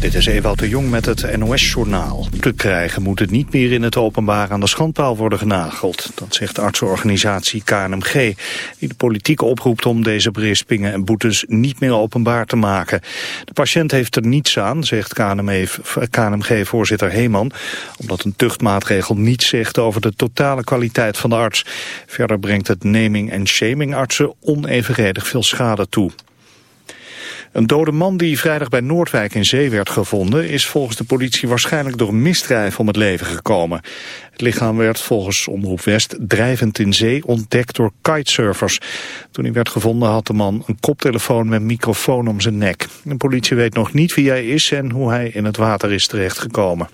Dit is Ewout de Jong met het NOS-journaal. Te krijgen moet het niet meer in het openbaar aan de schandpaal worden genageld. Dat zegt de artsenorganisatie KNMG, die de politiek oproept om deze berispingen en boetes niet meer openbaar te maken. De patiënt heeft er niets aan, zegt KNMG-voorzitter Heeman, omdat een tuchtmaatregel niets zegt over de totale kwaliteit van de arts. Verder brengt het naming en shaming artsen onevenredig veel schade toe. Een dode man die vrijdag bij Noordwijk in zee werd gevonden... is volgens de politie waarschijnlijk door een misdrijf om het leven gekomen. Het lichaam werd volgens Omroep West drijvend in zee ontdekt door kitesurfers. Toen hij werd gevonden had de man een koptelefoon met microfoon om zijn nek. De politie weet nog niet wie hij is en hoe hij in het water is terechtgekomen.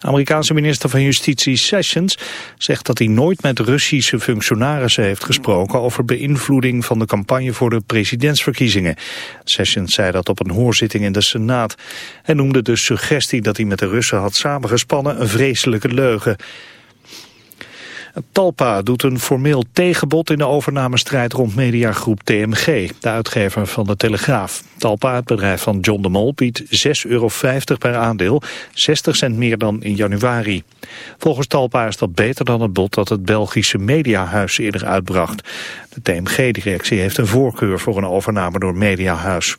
Amerikaanse minister van Justitie Sessions zegt dat hij nooit met Russische functionarissen heeft gesproken over beïnvloeding van de campagne voor de presidentsverkiezingen. Sessions zei dat op een hoorzitting in de Senaat. Hij noemde de suggestie dat hij met de Russen had samengespannen een vreselijke leugen. Talpa doet een formeel tegenbod in de overnamestrijd rond mediagroep TMG, de uitgever van de Telegraaf. Talpa, het bedrijf van John de Mol, biedt 6,50 euro per aandeel, 60 cent meer dan in januari. Volgens Talpa is dat beter dan het bod dat het Belgische Mediahuis eerder uitbracht. De TMG-directie heeft een voorkeur voor een overname door Mediahuis.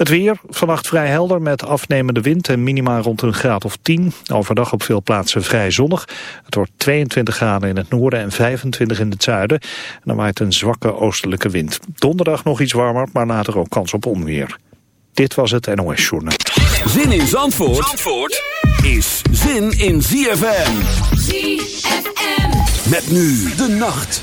Het weer, vannacht vrij helder met afnemende wind en minima rond een graad of 10. Overdag op veel plaatsen vrij zonnig. Het wordt 22 graden in het noorden en 25 in het zuiden. En dan waait een zwakke oostelijke wind. Donderdag nog iets warmer, maar later ook kans op onweer. Dit was het NOS Journal. Zin in Zandvoort, Zandvoort is zin in ZFM. ZFM. Met nu de nacht.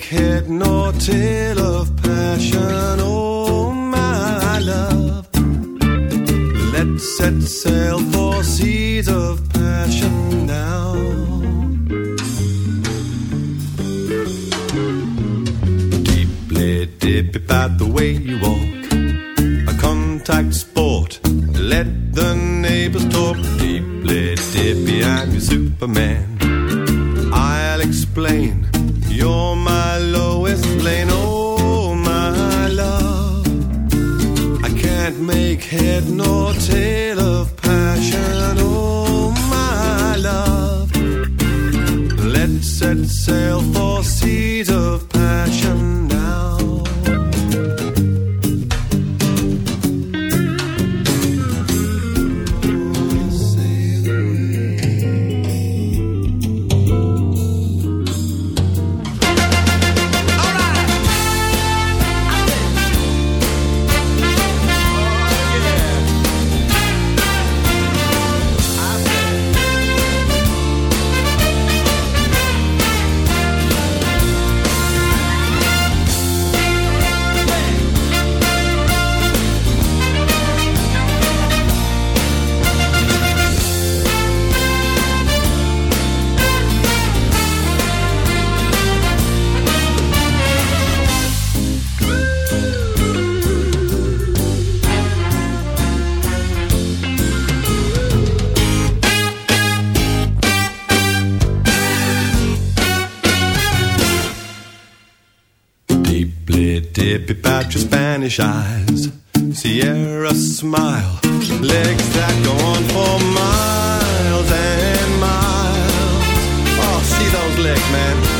take head nor tail of passion, oh my love. Let's set sail for seas of passion now. Deeply dip about the way you walk, a contact sport. Let the neighbors talk. Deeply dippy, I'm your Superman wear a smile, legs that go on for miles and miles. Oh, see those legs, man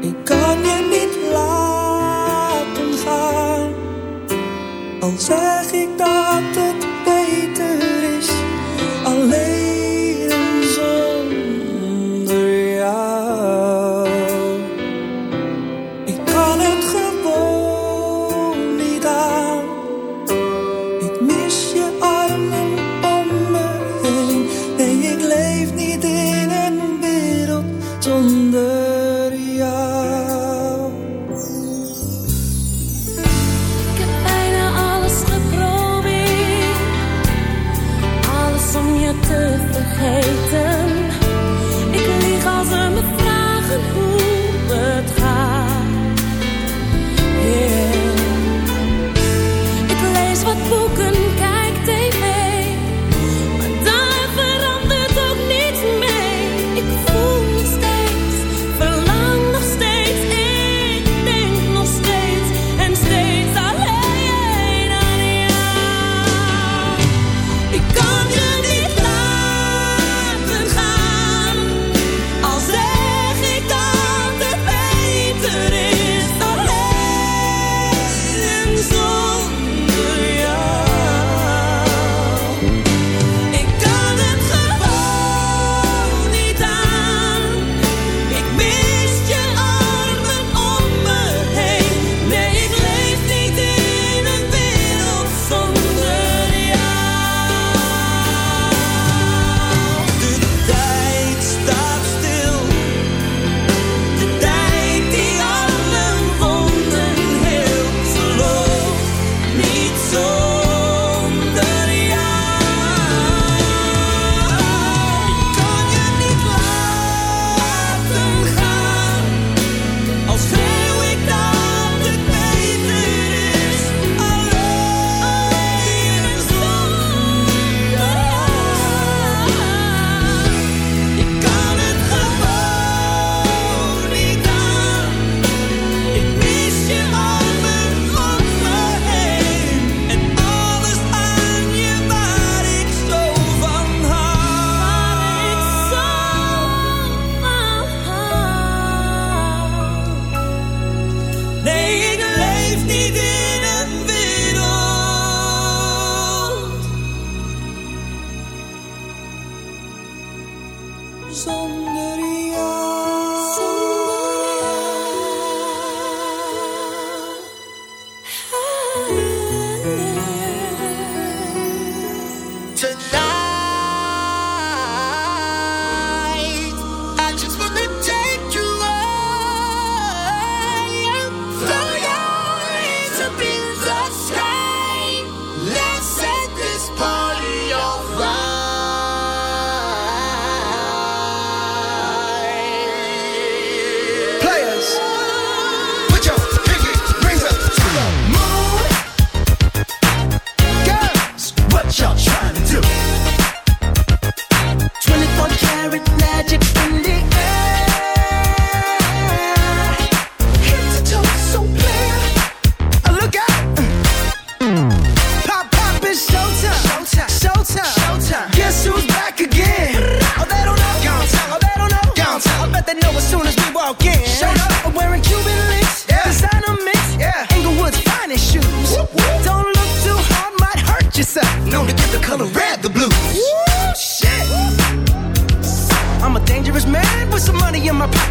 Ik kan je niet laten gaan, al zeg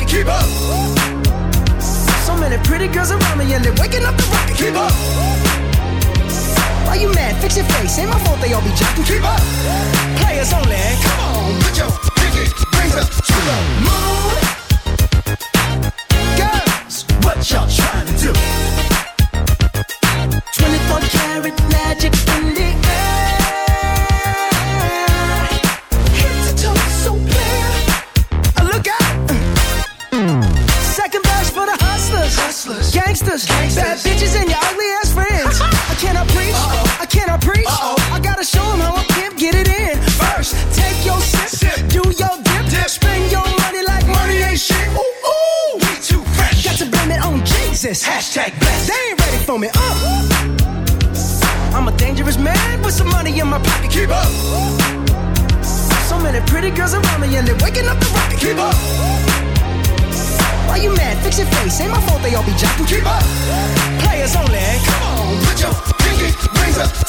keep up. So many pretty girls around me, and they're waking up the rocket. Keep up. Why you mad? Fix your face. Ain't my fault they all be jocking. Keep up. Players only. Come on, put your pinky rings up to the moon. they all be jocking. Keep up, players only. Come on, put your pinky raise up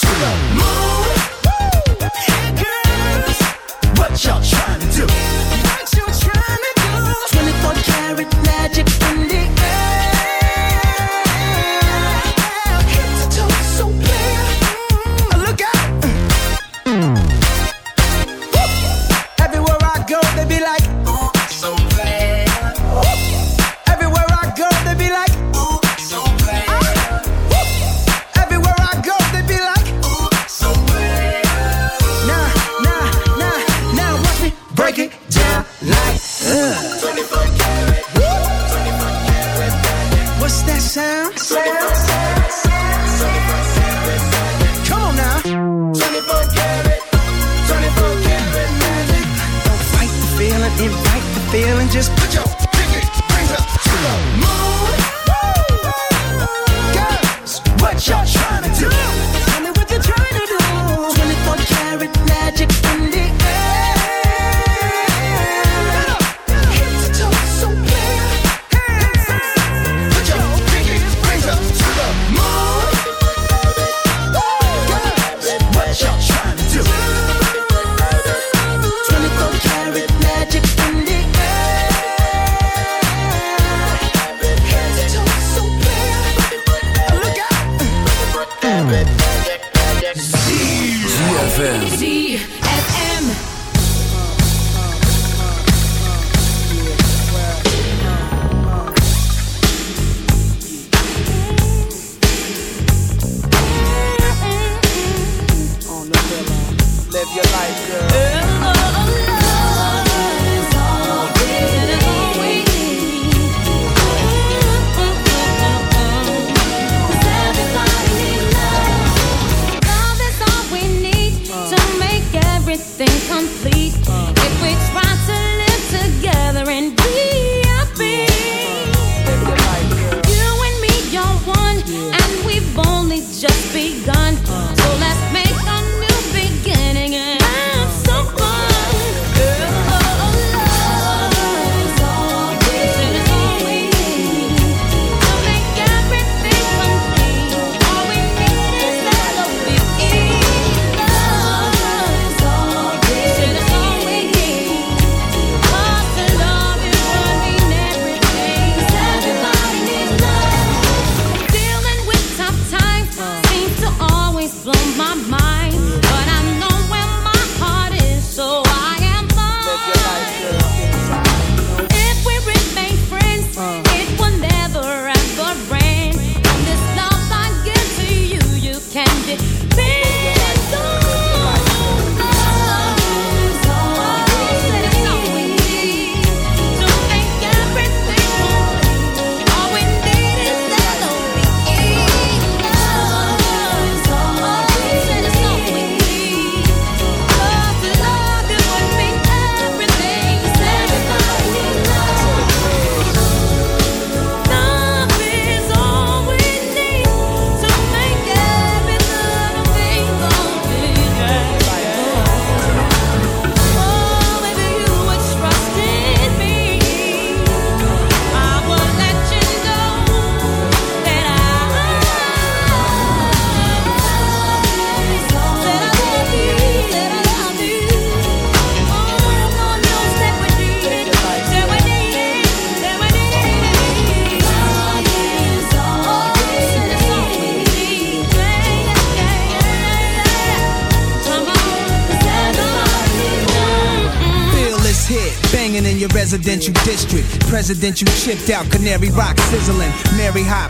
president you chipped out. Canary rock sizzling, Mary hop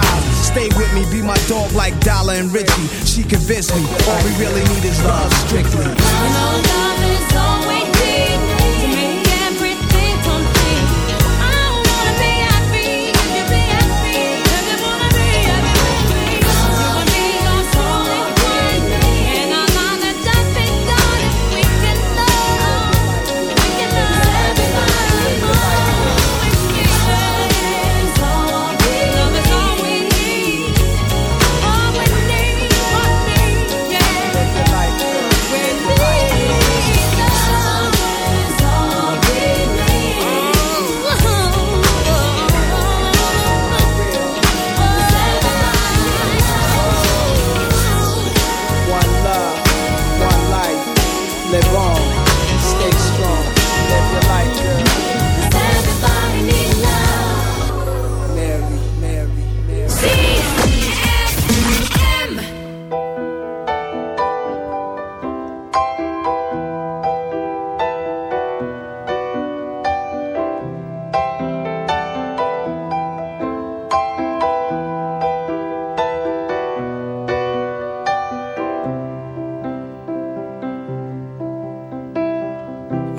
Stay with me, be my dog like Dollar and Richie. She convinced me, all we really need is love strictly. love is all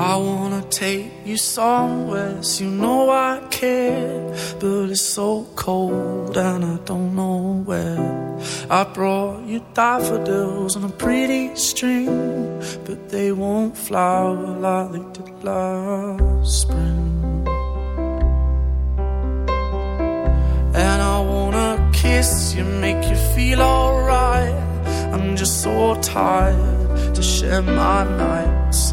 I wanna take you somewhere, so you know I care. But it's so cold and I don't know where. I brought you daffodils on a pretty string, but they won't flower like they did last spring. And I wanna kiss you, make you feel alright. I'm just so tired to share my nights.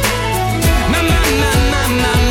My, my, my,